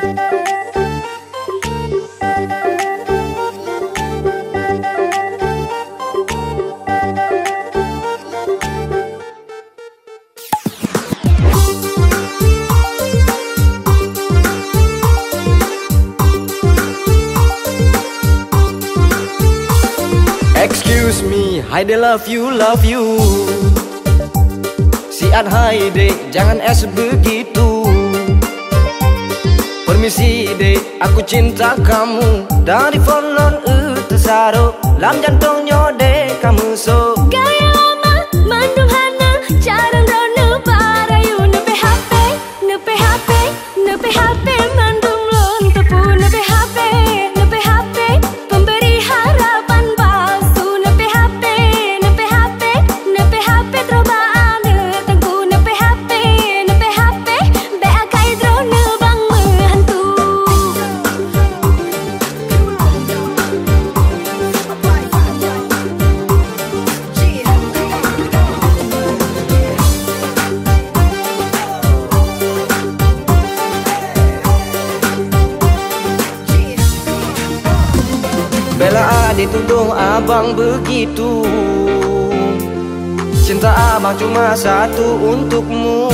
Excuse me, Haide love you, love you. Sian Haide, jangan es begitu. Permisi dek, aku cinta kamu. Dari folon itu saro Lam jantungnya Bela adik tuduh abang begitu. Cinta abang cuma satu untukmu.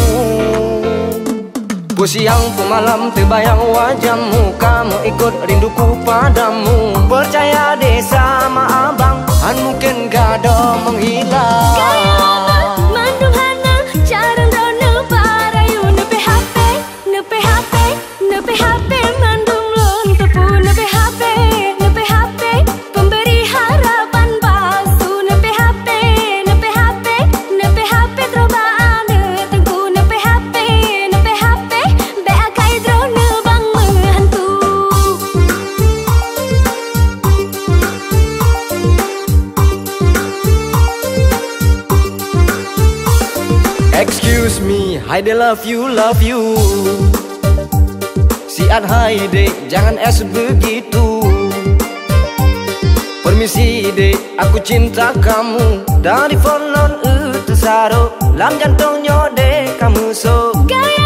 Ku siang ku malam terbayang wajahmu. Kamu ikut rinduku padamu. Percaya deh sama abang. Han mungkin gak ada menghilang Excuse me, I love you, love you. Siat hai dek, jangan es begitu. Permisi dek, aku cinta kamu. Dari folon itu saro Lam jantungnya dek kamu so. Gaya